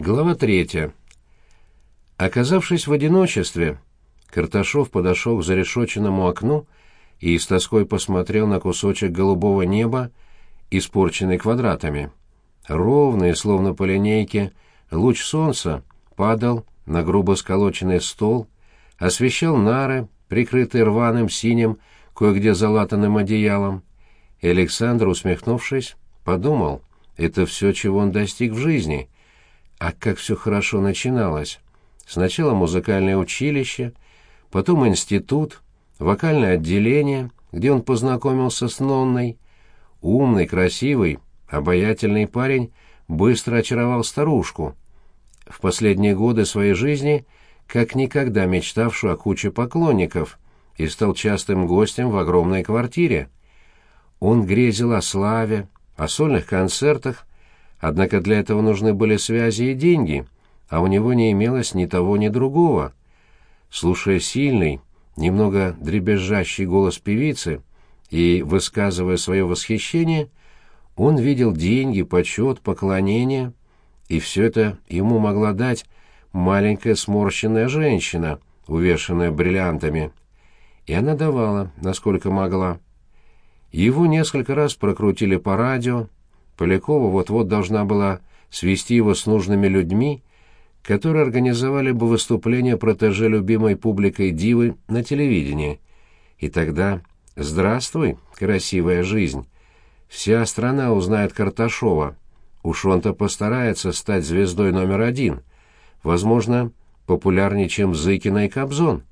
Глава третья. Оказавшись в одиночестве, Карташов подошел к зарешоченному окну и с тоской посмотрел на кусочек голубого неба, испорченный квадратами. Ровный, словно по линейке, луч солнца падал на грубо сколоченный стол, освещал нары, прикрытые рваным синим, кое-где залатанным одеялом. И Александр, усмехнувшись, подумал, это все, чего он достиг в жизни — а как все хорошо начиналось. Сначала музыкальное училище, потом институт, вокальное отделение, где он познакомился с Нонной. Умный, красивый, обаятельный парень быстро очаровал старушку. В последние годы своей жизни как никогда мечтавшую о куче поклонников и стал частым гостем в огромной квартире. Он грезил о славе, о сольных концертах, Однако для этого нужны были связи и деньги, а у него не имелось ни того, ни другого. Слушая сильный, немного дребезжащий голос певицы и высказывая свое восхищение, он видел деньги, почет, поклонение, и все это ему могла дать маленькая сморщенная женщина, увешанная бриллиантами. И она давала, насколько могла. Его несколько раз прокрутили по радио, Полякова вот-вот должна была свести его с нужными людьми, которые организовали бы выступление протеже любимой публикой дивы на телевидении. И тогда «Здравствуй, красивая жизнь!» Вся страна узнает Карташова. Уж он-то постарается стать звездой номер один. Возможно, популярнее, чем Зыкина и Кобзон.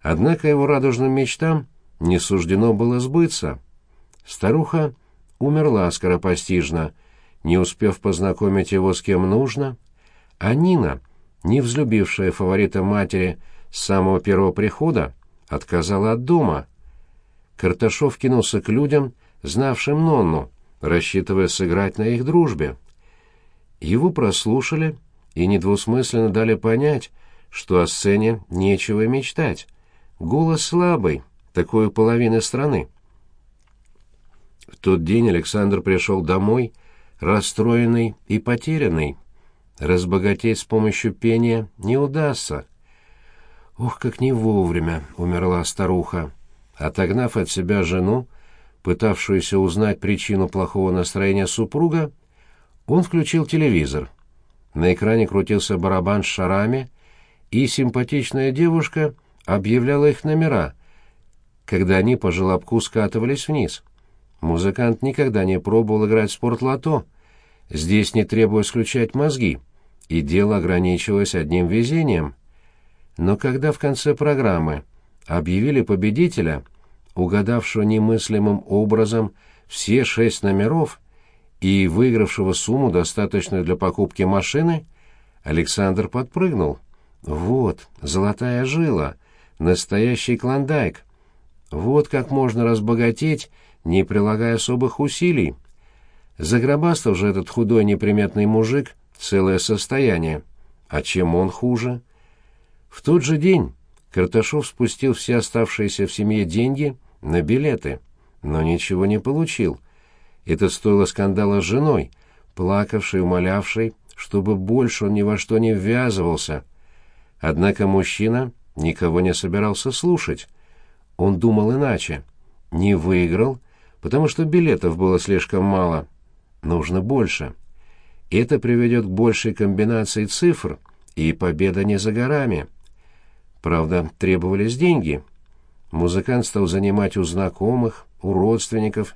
Однако его радужным мечтам не суждено было сбыться. Старуха умерла скоропостижно, не успев познакомить его с кем нужно, а Нина, не взлюбившая фаворита матери с самого первого прихода, отказала от дома. Карташов кинулся к людям, знавшим Нонну, рассчитывая сыграть на их дружбе. Его прослушали и недвусмысленно дали понять, что о сцене нечего мечтать. Голос слабый, такой у половины страны. Тот день Александр пришел домой, расстроенный и потерянный. Разбогатеть с помощью пения не удастся. Ох, как не вовремя умерла старуха. Отогнав от себя жену, пытавшуюся узнать причину плохого настроения супруга, он включил телевизор. На экране крутился барабан с шарами, и симпатичная девушка объявляла их номера, когда они по желобку скатывались вниз. Музыкант никогда не пробовал играть в спортлото. Здесь не требуя включать мозги, и дело ограничивалось одним везением. Но когда в конце программы объявили победителя, угадавшего немыслимым образом все шесть номеров и выигравшего сумму, достаточную для покупки машины, Александр подпрыгнул. Вот, золотая жила, настоящий клондайк. Вот как можно разбогатеть не прилагая особых усилий. Загробастал же этот худой неприметный мужик целое состояние. А чем он хуже? В тот же день Карташов спустил все оставшиеся в семье деньги на билеты, но ничего не получил. Это стоило скандала с женой, плакавшей, умолявшей, чтобы больше он ни во что не ввязывался. Однако мужчина никого не собирался слушать. Он думал иначе. Не выиграл — потому что билетов было слишком мало. Нужно больше. Это приведет к большей комбинации цифр, и победа не за горами. Правда, требовались деньги. Музыкант стал занимать у знакомых, у родственников.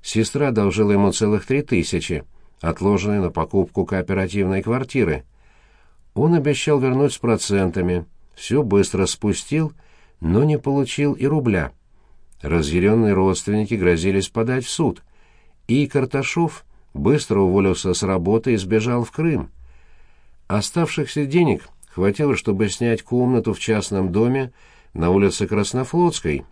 Сестра должила ему целых три тысячи, отложенные на покупку кооперативной квартиры. Он обещал вернуть с процентами, все быстро спустил, но не получил и рубля. Разъяренные родственники грозились подать в суд, и Карташов быстро уволился с работы и сбежал в Крым. Оставшихся денег хватило, чтобы снять комнату в частном доме на улице Краснофлотской.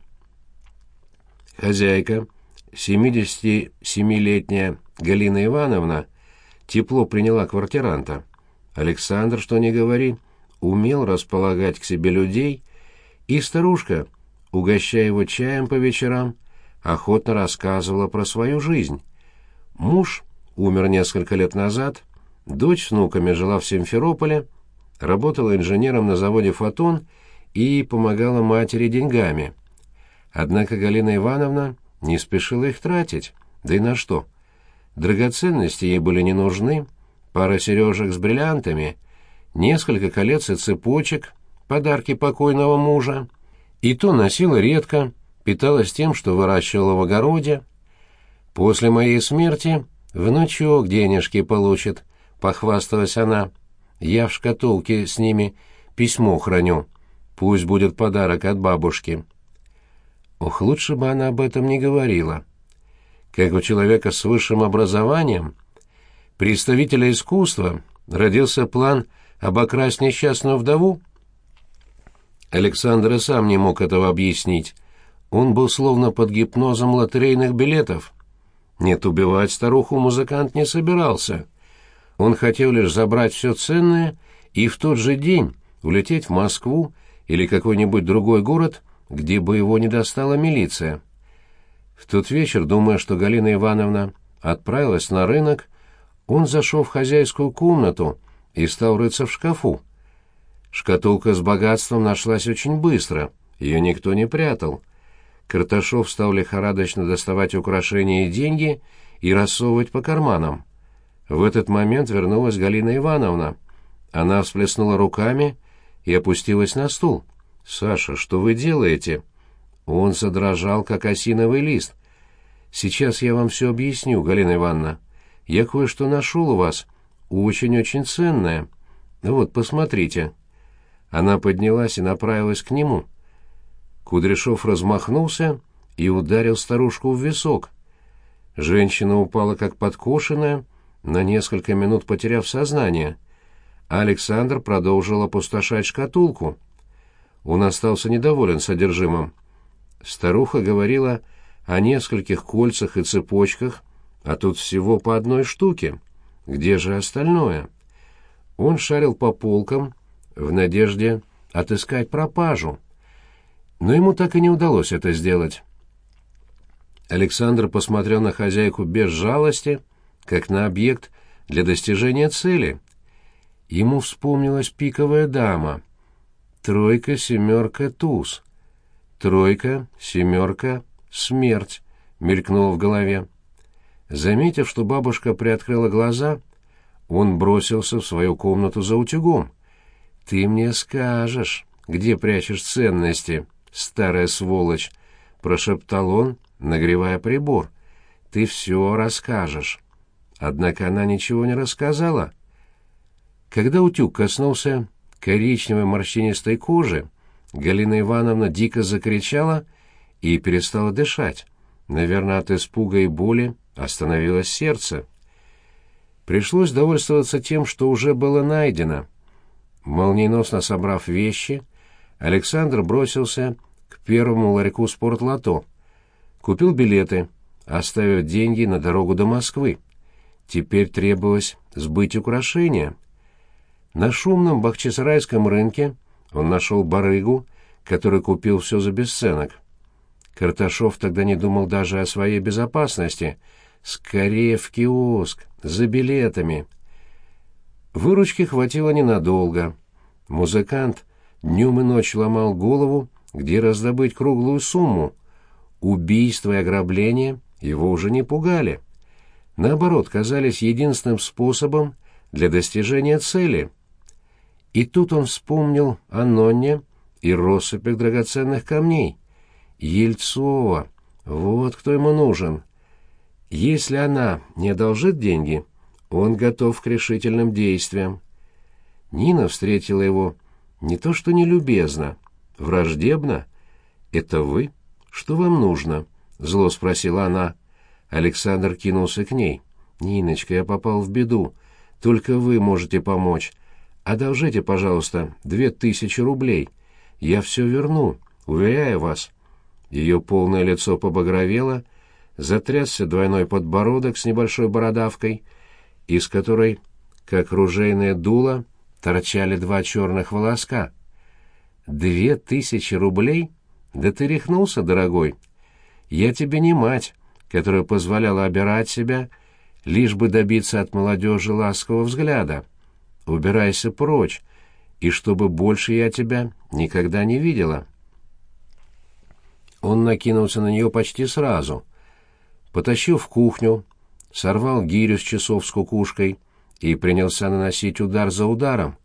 Хозяйка, 77-летняя Галина Ивановна, тепло приняла квартиранта. Александр, что ни говори, умел располагать к себе людей, и старушка — угощая его чаем по вечерам, охотно рассказывала про свою жизнь. Муж умер несколько лет назад, Дочь с внуками жила в Симферополе, работала инженером на заводе «Фотон» и помогала матери деньгами. Однако Галина Ивановна не спешила их тратить. Да и на что? Драгоценности ей были не нужны, пара сережек с бриллиантами, несколько колец и цепочек, подарки покойного мужа. И то носила редко, питалась тем, что выращивала в огороде. После моей смерти внучок денежки получит, похвасталась она. Я в шкатулке с ними письмо храню. Пусть будет подарок от бабушки. Ох, лучше бы она об этом не говорила. Как у человека с высшим образованием, представителя искусства, родился план обокрасть несчастную вдову? Александр и сам не мог этого объяснить. Он был словно под гипнозом лотерейных билетов. Нет, убивать старуху музыкант не собирался. Он хотел лишь забрать все ценное и в тот же день улететь в Москву или какой-нибудь другой город, где бы его не достала милиция. В тот вечер, думая, что Галина Ивановна отправилась на рынок, он зашел в хозяйскую комнату и стал рыться в шкафу. Шкатулка с богатством нашлась очень быстро, ее никто не прятал. Карташов стал лихорадочно доставать украшения и деньги и рассовывать по карманам. В этот момент вернулась Галина Ивановна. Она всплеснула руками и опустилась на стул. «Саша, что вы делаете?» Он задрожал, как осиновый лист. «Сейчас я вам все объясню, Галина Ивановна. Я кое-что нашел у вас, очень-очень ценное. Вот, посмотрите». Она поднялась и направилась к нему. Кудряшов размахнулся и ударил старушку в висок. Женщина упала как подкошенная, на несколько минут потеряв сознание. Александр продолжил опустошать шкатулку. Он остался недоволен содержимым. Старуха говорила о нескольких кольцах и цепочках, а тут всего по одной штуке. Где же остальное? Он шарил по полкам в надежде отыскать пропажу но ему так и не удалось это сделать. Александр посмотрел на хозяйку без жалости, как на объект для достижения цели. Ему вспомнилась пиковая дама. Тройка, семерка, туз. Тройка, семерка, смерть, мелькнуло в голове. Заметив, что бабушка приоткрыла глаза, он бросился в свою комнату за утюгом. «Ты мне скажешь, где прячешь ценности?» старая сволочь!» — прошептал он, нагревая прибор. «Ты все расскажешь». Однако она ничего не рассказала. Когда утюг коснулся коричневой морщинистой кожи, Галина Ивановна дико закричала и перестала дышать. Наверное, от испуга и боли остановилось сердце. Пришлось довольствоваться тем, что уже было найдено. Молниеносно собрав вещи, Александр бросился к первому ларьку спортлото. Купил билеты, оставив деньги на дорогу до Москвы. Теперь требовалось сбыть украшения. На шумном бахчисарайском рынке он нашел барыгу, который купил все за бесценок. Карташов тогда не думал даже о своей безопасности. Скорее в киоск, за билетами. Выручки хватило ненадолго. Музыкант днем и ночью ломал голову, где раздобыть круглую сумму. Убийство и ограбление его уже не пугали. Наоборот, казались единственным способом для достижения цели. И тут он вспомнил о Нонне и россыпях драгоценных камней. Ельцова, вот кто ему нужен. Если она не одолжит деньги, он готов к решительным действиям. Нина встретила его не то что нелюбезно, враждебно. «Это вы? Что вам нужно?» — зло спросила она. Александр кинулся к ней. «Ниночка, я попал в беду. Только вы можете помочь. Одолжите, пожалуйста, две тысячи рублей. Я все верну, уверяю вас». Ее полное лицо побагровело, затрясся двойной подбородок с небольшой бородавкой, из которой, как ружейное дуло, торчали два черных волоска. «Две тысячи рублей? Да ты рехнулся, дорогой. Я тебе не мать, которая позволяла обирать себя, лишь бы добиться от молодежи ласкового взгляда. Убирайся прочь, и чтобы больше я тебя никогда не видела. Он накинулся на нее почти сразу. Потащил в кухню, сорвал гирю с часов с кукушкой и принялся наносить удар за ударом.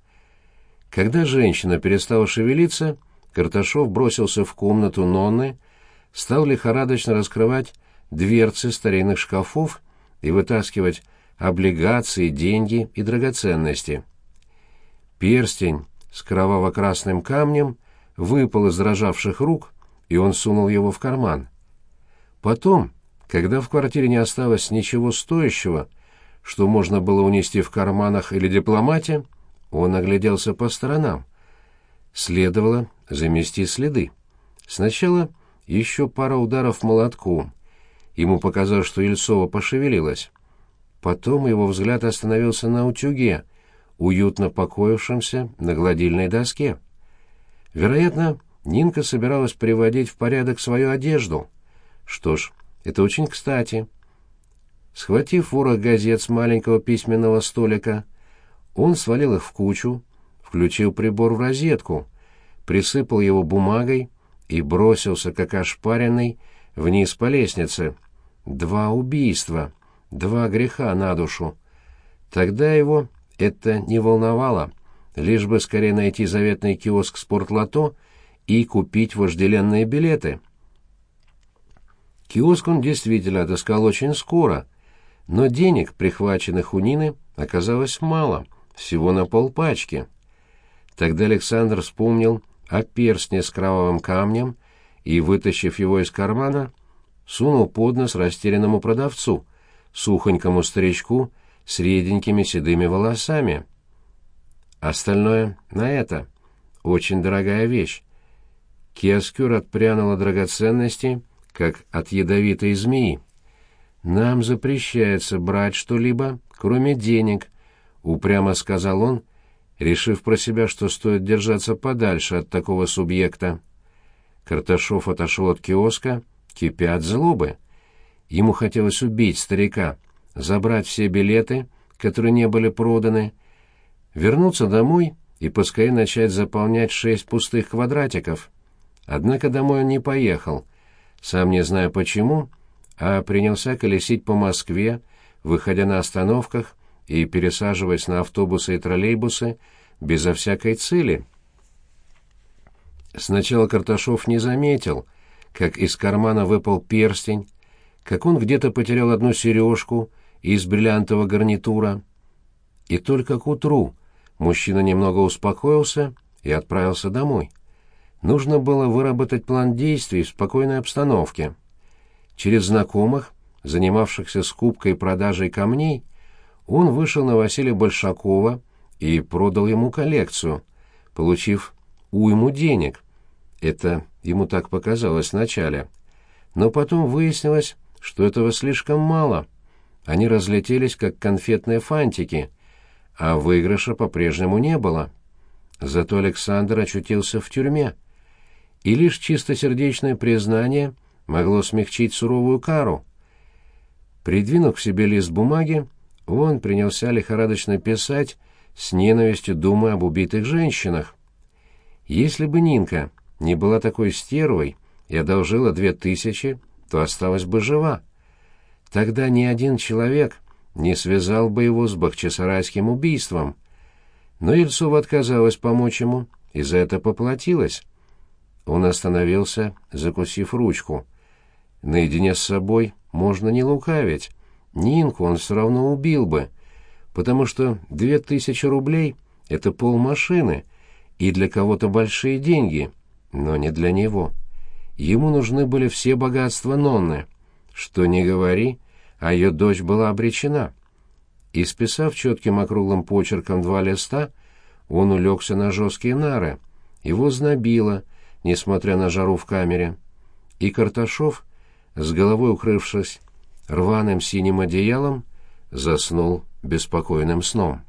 Когда женщина перестала шевелиться, Карташов бросился в комнату Нонны, стал лихорадочно раскрывать дверцы старинных шкафов и вытаскивать облигации, деньги и драгоценности. Перстень с кроваво-красным камнем выпал из дрожавших рук, и он сунул его в карман. Потом, когда в квартире не осталось ничего стоящего, что можно было унести в карманах или дипломате, он огляделся по сторонам. Следовало замести следы. Сначала еще пара ударов молотком. Ему показалось, что Ельцова пошевелилась. Потом его взгляд остановился на утюге, уютно покоившемся на гладильной доске. Вероятно, Нинка собиралась приводить в порядок свою одежду. Что ж, это очень кстати. Схватив ворох газет с маленького письменного столика, он свалил их в кучу, включил прибор в розетку, присыпал его бумагой и бросился, как ошпаренный, вниз по лестнице. Два убийства, два греха на душу. Тогда его это не волновало, лишь бы скорее найти заветный киоск «Спортлото» и купить вожделенные билеты. Киоск он действительно отыскал очень скоро, но денег, прихваченных у Нины, оказалось мало, всего на полпачки. Тогда Александр вспомнил о перстне с кровавым камнем и, вытащив его из кармана, сунул под нос растерянному продавцу, сухонькому старичку с реденькими седыми волосами. Остальное на это. Очень дорогая вещь. Киоскюр отпрянул от драгоценностей, как от ядовитой змеи. «Нам запрещается брать что-либо, кроме денег», — упрямо сказал он, решив про себя, что стоит держаться подальше от такого субъекта. Карташов отошел от киоска, кипя от злобы. Ему хотелось убить старика, забрать все билеты, которые не были проданы, вернуться домой и поскорее начать заполнять шесть пустых квадратиков. Однако домой он не поехал, сам не зная почему, а принялся колесить по Москве, выходя на остановках и пересаживаясь на автобусы и троллейбусы безо всякой цели. Сначала Карташов не заметил, как из кармана выпал перстень, как он где-то потерял одну сережку из бриллиантового гарнитура. И только к утру мужчина немного успокоился и отправился домой. Нужно было выработать план действий в спокойной обстановке. Через знакомых, занимавшихся скупкой и продажей камней, он вышел на Василия Большакова и продал ему коллекцию, получив уйму денег. Это ему так показалось вначале. Но потом выяснилось, что этого слишком мало. Они разлетелись, как конфетные фантики, а выигрыша по-прежнему не было. Зато Александр очутился в тюрьме. И лишь чистосердечное признание могло смягчить суровую кару. Придвинув к себе лист бумаги, он принялся лихорадочно писать, с ненавистью думая об убитых женщинах. Если бы Нинка не была такой стервой и одолжила две тысячи, то осталась бы жива. Тогда ни один человек не связал бы его с бахчисарайским убийством. Но Ельцова отказалась помочь ему, и за это поплатилась. Он остановился, закусив ручку. Наедине с собой можно не лукавить. Нинку он все равно убил бы, потому что две тысячи рублей — это полмашины, и для кого-то большие деньги, но не для него. Ему нужны были все богатства Нонны. Что не говори, а ее дочь была обречена. Исписав четким округлым почерком два листа, он улегся на жесткие нары. Его знобило, несмотря на жару в камере. И Карташов, с головой укрывшись рваным синим одеялом, заснул беспокойным сном.